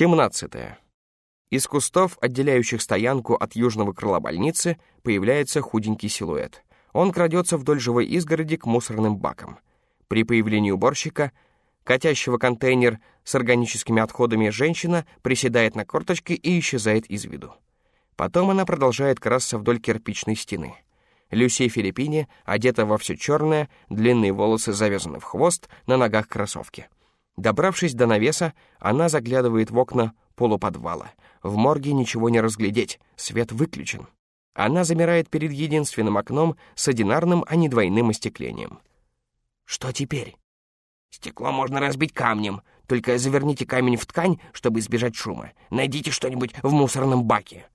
17. Из кустов, отделяющих стоянку от южного крыла больницы, появляется худенький силуэт. Он крадется вдоль живой изгороди к мусорным бакам. При появлении уборщика, катящего контейнер с органическими отходами, женщина приседает на корточки и исчезает из виду. Потом она продолжает красться вдоль кирпичной стены. Люси Филиппини одета во все черное, длинные волосы завязаны в хвост, на ногах кроссовки. Добравшись до навеса, она заглядывает в окна полуподвала. В морге ничего не разглядеть, свет выключен. Она замирает перед единственным окном с одинарным, а не двойным остеклением. Что теперь? Стекло можно разбить камнем, только заверните камень в ткань, чтобы избежать шума. Найдите что-нибудь в мусорном баке.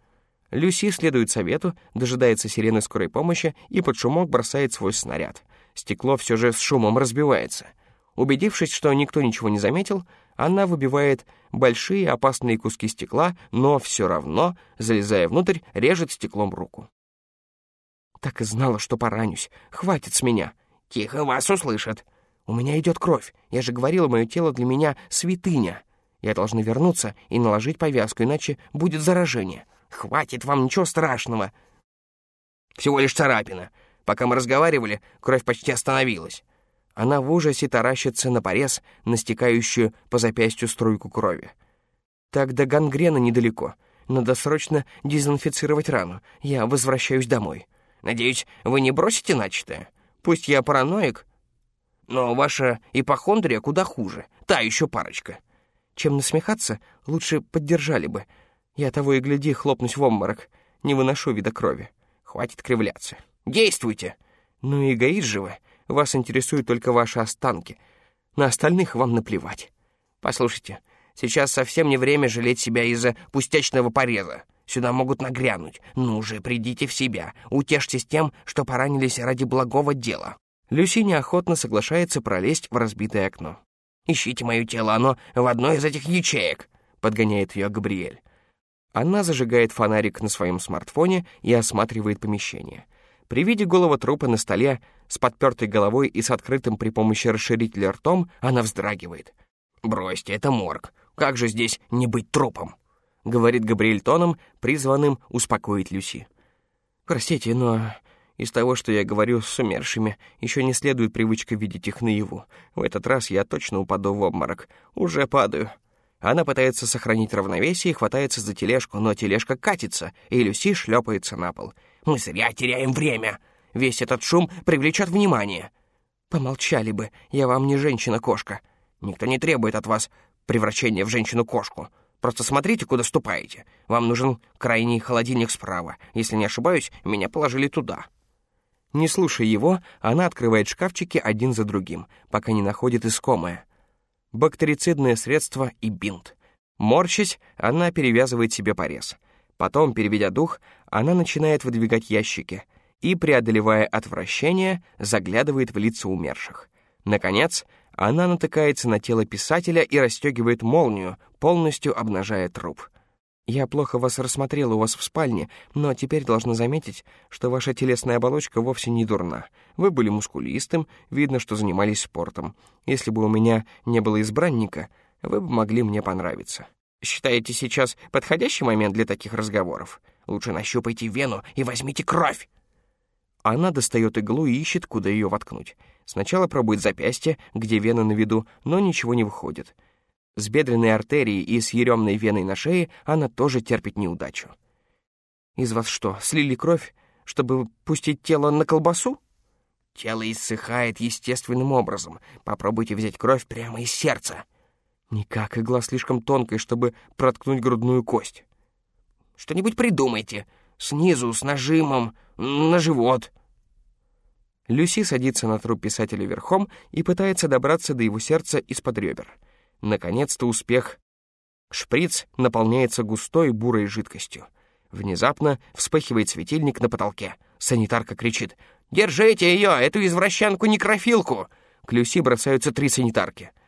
Люси следует совету, дожидается сирены скорой помощи и под шумок бросает свой снаряд. Стекло все же с шумом разбивается — Убедившись, что никто ничего не заметил, она выбивает большие опасные куски стекла, но все равно, залезая внутрь, режет стеклом руку. Так и знала, что поранюсь. Хватит с меня. Тихо, вас услышат. У меня идет кровь. Я же говорила, мое тело для меня святыня. Я должна вернуться и наложить повязку, иначе будет заражение. Хватит вам ничего страшного. Всего лишь царапина. Пока мы разговаривали, кровь почти остановилась. Она в ужасе таращится на порез, настекающую по запястью струйку крови. Так до гангрена недалеко. Надо срочно дезинфицировать рану. Я возвращаюсь домой. Надеюсь, вы не бросите начатое? Пусть я параноик, но ваша ипохондрия куда хуже. Та еще парочка. Чем насмехаться, лучше поддержали бы. Я того и гляди, хлопнусь в обморок. Не выношу вида крови. Хватит кривляться. Действуйте! Ну эгоист же вы. Вас интересуют только ваши останки. На остальных вам наплевать. Послушайте, сейчас совсем не время жалеть себя из-за пустячного пореза. Сюда могут нагрянуть. Ну же, придите в себя. Утешьтесь тем, что поранились ради благого дела». Люси неохотно соглашается пролезть в разбитое окно. «Ищите мое тело, оно в одной из этих ячеек», — подгоняет ее Габриэль. Она зажигает фонарик на своем смартфоне и осматривает помещение. При виде голого трупа на столе с подпертой головой и с открытым при помощи расширителя ртом, она вздрагивает. «Бросьте, это морг. Как же здесь не быть трупом?» — говорит Габриэль тоном, призванным успокоить Люси. «Простите, но из того, что я говорю с умершими, еще не следует привычка видеть их наяву. В этот раз я точно упаду в обморок. Уже падаю». Она пытается сохранить равновесие и хватается за тележку, но тележка катится, и Люси шлепается на пол — мы зря теряем время. Весь этот шум привлечет внимание. Помолчали бы, я вам не женщина-кошка. Никто не требует от вас превращения в женщину-кошку. Просто смотрите, куда ступаете. Вам нужен крайний холодильник справа. Если не ошибаюсь, меня положили туда». Не слушая его, она открывает шкафчики один за другим, пока не находит искомое. Бактерицидное средство и бинт. Морщась, она перевязывает себе порез. Потом, переведя дух, она начинает выдвигать ящики и, преодолевая отвращение, заглядывает в лица умерших. Наконец, она натыкается на тело писателя и расстегивает молнию, полностью обнажая труп. «Я плохо вас рассмотрела у вас в спальне, но теперь должна заметить, что ваша телесная оболочка вовсе не дурна. Вы были мускулистым, видно, что занимались спортом. Если бы у меня не было избранника, вы бы могли мне понравиться». Считаете сейчас подходящий момент для таких разговоров? Лучше нащупайте вену и возьмите кровь. Она достает иглу и ищет, куда ее воткнуть. Сначала пробует запястье, где вена на виду, но ничего не выходит. С бедренной артерией и с еремной веной на шее она тоже терпит неудачу. «Из вас что, слили кровь, чтобы пустить тело на колбасу?» «Тело иссыхает естественным образом. Попробуйте взять кровь прямо из сердца». Никак, игла слишком тонкая, чтобы проткнуть грудную кость. Что-нибудь придумайте. Снизу, с нажимом, на живот. Люси садится на труп писателя верхом и пытается добраться до его сердца из-под ребер. Наконец-то успех. Шприц наполняется густой бурой жидкостью. Внезапно вспыхивает светильник на потолке. Санитарка кричит «Держите ее, эту извращенку-некрофилку!» К Люси бросаются три санитарки —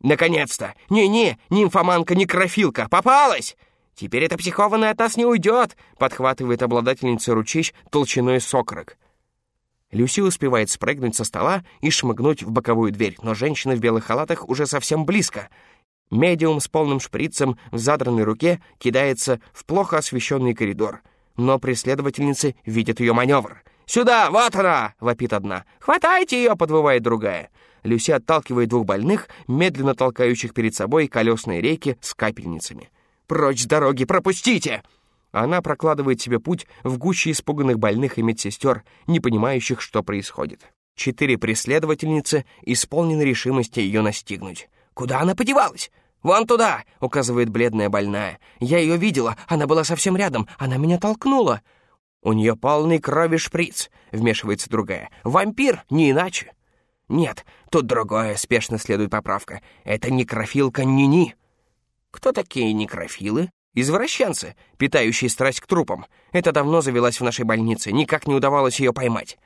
Наконец-то! Не-не, нимфоманка-некрофилка, попалась! Теперь эта психованная от нас не уйдет, подхватывает обладательница ручищ толщиной сокрок. Люси успевает спрыгнуть со стола и шмыгнуть в боковую дверь, но женщина в белых халатах уже совсем близко. Медиум с полным шприцем в задранной руке кидается в плохо освещенный коридор, но преследовательницы видят ее маневр. «Сюда! Вот она!» — вопит одна. «Хватайте ее!» — подвывает другая. Люси отталкивает двух больных, медленно толкающих перед собой колесные рейки с капельницами. «Прочь с дороги! Пропустите!» Она прокладывает себе путь в гуще испуганных больных и медсестер, не понимающих, что происходит. Четыре преследовательницы исполнены решимости ее настигнуть. «Куда она подевалась?» «Вон туда!» — указывает бледная больная. «Я ее видела, она была совсем рядом, она меня толкнула!» «У нее полный крови шприц», — вмешивается другая. «Вампир, не иначе». «Нет, тут другое», — спешно следует поправка. «Это некрофилка Нини». «Кто такие некрофилы?» «Извращенцы, питающие страсть к трупам. Это давно завелась в нашей больнице, никак не удавалось ее поймать».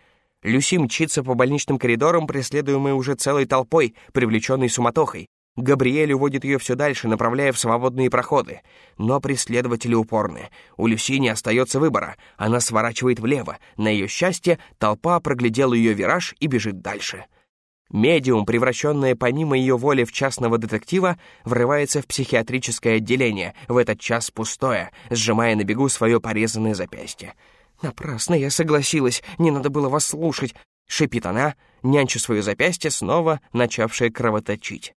Люси мчится по больничным коридорам, преследуемой уже целой толпой, привлеченной суматохой. Габриэль уводит ее все дальше, направляя в свободные проходы. Но преследователи упорны. У Люси не остается выбора. Она сворачивает влево. На ее счастье, толпа проглядела ее вираж и бежит дальше. Медиум, превращенная помимо ее воли в частного детектива, врывается в психиатрическое отделение, в этот час пустое, сжимая на бегу свое порезанное запястье. «Напрасно я согласилась, не надо было вас слушать», — шипит она, нянча свое запястье, снова начавшее кровоточить.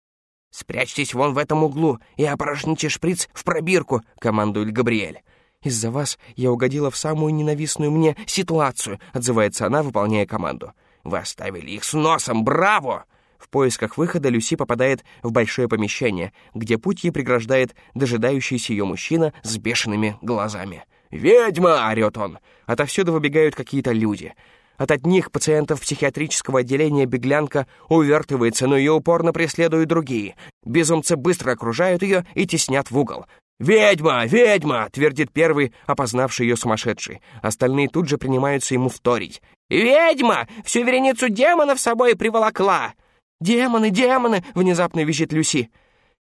«Спрячьтесь вон в этом углу и опорожните шприц в пробирку», — командует Габриэль. «Из-за вас я угодила в самую ненавистную мне ситуацию», — отзывается она, выполняя команду. «Вы оставили их с носом! Браво!» В поисках выхода Люси попадает в большое помещение, где путь ей преграждает дожидающийся ее мужчина с бешеными глазами. «Ведьма!» — орёт он. Отовсюду выбегают какие-то люди — от одних пациентов психиатрического отделения беглянка увертывается, но ее упорно преследуют другие. Безумцы быстро окружают ее и теснят в угол. «Ведьма! Ведьма!» — твердит первый, опознавший ее сумасшедший. Остальные тут же принимаются ему вторить. «Ведьма! Всю вереницу демонов с собой приволокла!» «Демоны, демоны!» — внезапно визжит Люси.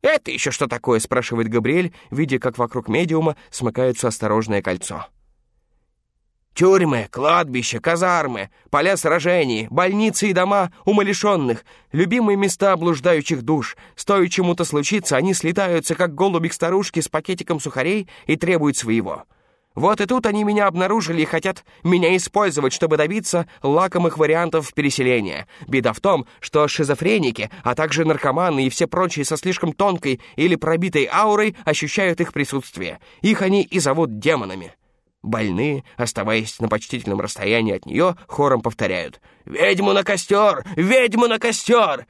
«Это еще что такое?» — спрашивает Габриэль, видя, как вокруг медиума смыкается осторожное кольцо. Тюрьмы, кладбища, казармы, поля сражений, больницы и дома умалишенных, любимые места блуждающих душ. Стоит чему-то случиться, они слетаются, как голуби к старушке с пакетиком сухарей и требуют своего. Вот и тут они меня обнаружили и хотят меня использовать, чтобы добиться лакомых вариантов переселения. Беда в том, что шизофреники, а также наркоманы и все прочие со слишком тонкой или пробитой аурой ощущают их присутствие. Их они и зовут демонами. Больные, оставаясь на почтительном расстоянии от нее, хором повторяют «Ведьму на костер! Ведьму на костер!»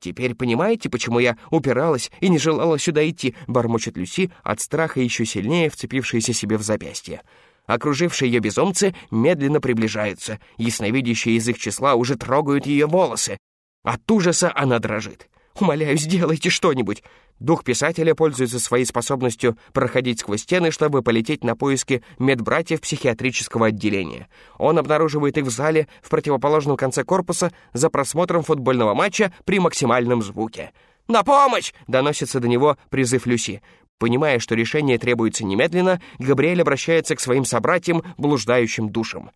«Теперь понимаете, почему я упиралась и не желала сюда идти?» — бормочет Люси, от страха еще сильнее вцепившаяся себе в запястье. Окружившие ее безумцы медленно приближаются. Ясновидящие из их числа уже трогают ее волосы. От ужаса она дрожит. «Умоляю, сделайте что-нибудь!» Дух писателя пользуется своей способностью проходить сквозь стены, чтобы полететь на поиски медбратьев психиатрического отделения. Он обнаруживает их в зале в противоположном конце корпуса за просмотром футбольного матча при максимальном звуке. «На помощь!» — доносится до него призыв Люси. Понимая, что решение требуется немедленно, Габриэль обращается к своим собратьям, блуждающим душам.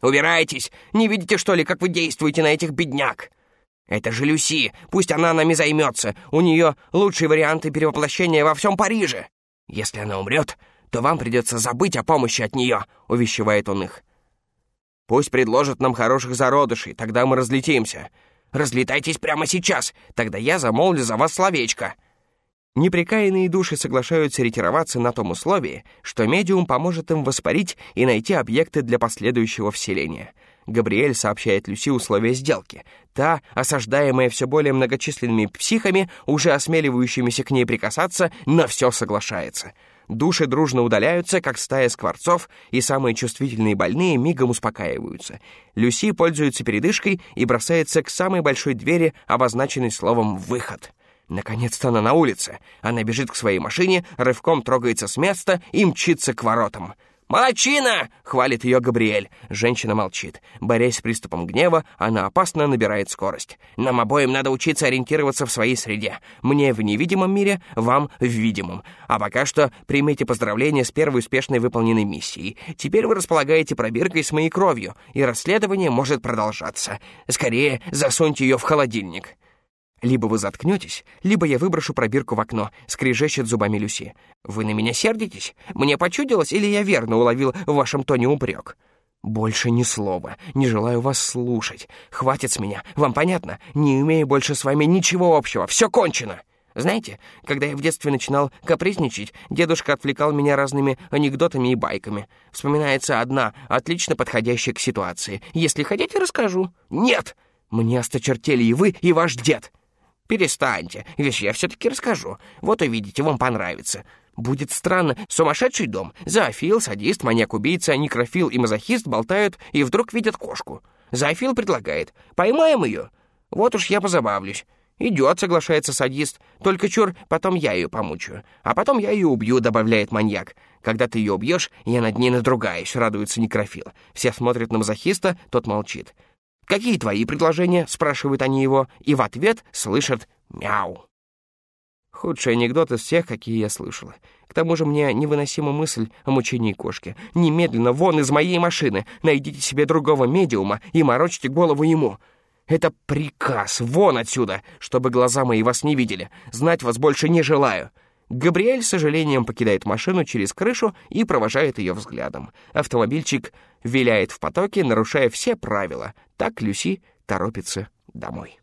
«Убирайтесь! Не видите, что ли, как вы действуете на этих бедняк?» «Это же Люси! Пусть она нами займется! У нее лучшие варианты перевоплощения во всем Париже! Если она умрет, то вам придется забыть о помощи от нее!» — увещевает он их. «Пусть предложат нам хороших зародышей, тогда мы разлетимся. Разлетайтесь прямо сейчас, тогда я замолвлю за вас словечко!» Непрекаянные души соглашаются ретироваться на том условии, что медиум поможет им воспарить и найти объекты для последующего вселения — Габриэль сообщает Люси условия сделки. Та, осаждаемая все более многочисленными психами, уже осмеливающимися к ней прикасаться, на все соглашается. Души дружно удаляются, как стая скворцов, и самые чувствительные больные мигом успокаиваются. Люси пользуется передышкой и бросается к самой большой двери, обозначенной словом «выход». Наконец-то она на улице. Она бежит к своей машине, рывком трогается с места и мчится к воротам. «Молодчина!» — хвалит ее Габриэль. Женщина молчит. Борясь с приступом гнева, она опасно набирает скорость. «Нам обоим надо учиться ориентироваться в своей среде. Мне в невидимом мире, вам в видимом. А пока что примите поздравления с первой успешной выполненной миссией. Теперь вы располагаете пробиркой с моей кровью, и расследование может продолжаться. Скорее, засуньте ее в холодильник». Либо вы заткнетесь, либо я выброшу пробирку в окно», — скрежещет зубами Люси. «Вы на меня сердитесь? Мне почудилось, или я верно уловил в вашем тоне упрек?» «Больше ни слова. Не желаю вас слушать. Хватит с меня. Вам понятно? Не имею больше с вами ничего общего. Все кончено!» Знаете, когда я в детстве начинал капризничать, дедушка отвлекал меня разными анекдотами и байками. Вспоминается одна, отлично подходящая к ситуации. Если хотите, расскажу. Нет! Мне осточертели и вы, и ваш дед. Перестаньте, ведь я все-таки расскажу. Вот увидите, вам понравится. Будет странно, сумасшедший дом. Зоофил, садист, маньяк-убийца, некрофил и мазохист болтают и вдруг видят кошку. Зоофил предлагает. Поймаем ее? Вот уж я позабавлюсь. «Идет», — соглашается садист. «Только чур, потом я ее помучаю. А потом я ее убью», — добавляет маньяк. «Когда ты ее убьешь, я над ней надругаюсь», — радуется некрофил. Все смотрят на мазохиста, тот молчит. «Какие твои предложения?» — спрашивают они его, и в ответ слышат «мяу». Худший анекдот из всех, какие я слышала. К тому же мне невыносима мысль о мучении кошки. Немедленно вон из моей машины, найдите себе другого медиума и морочьте голову ему. Это приказ, вон отсюда, чтобы глаза мои вас не видели. Знать вас больше не желаю. Габриэль с сожалением покидает машину через крышу и провожает ее взглядом. Автомобильчик виляет в потоке, нарушая все правила. Так Люси торопится домой.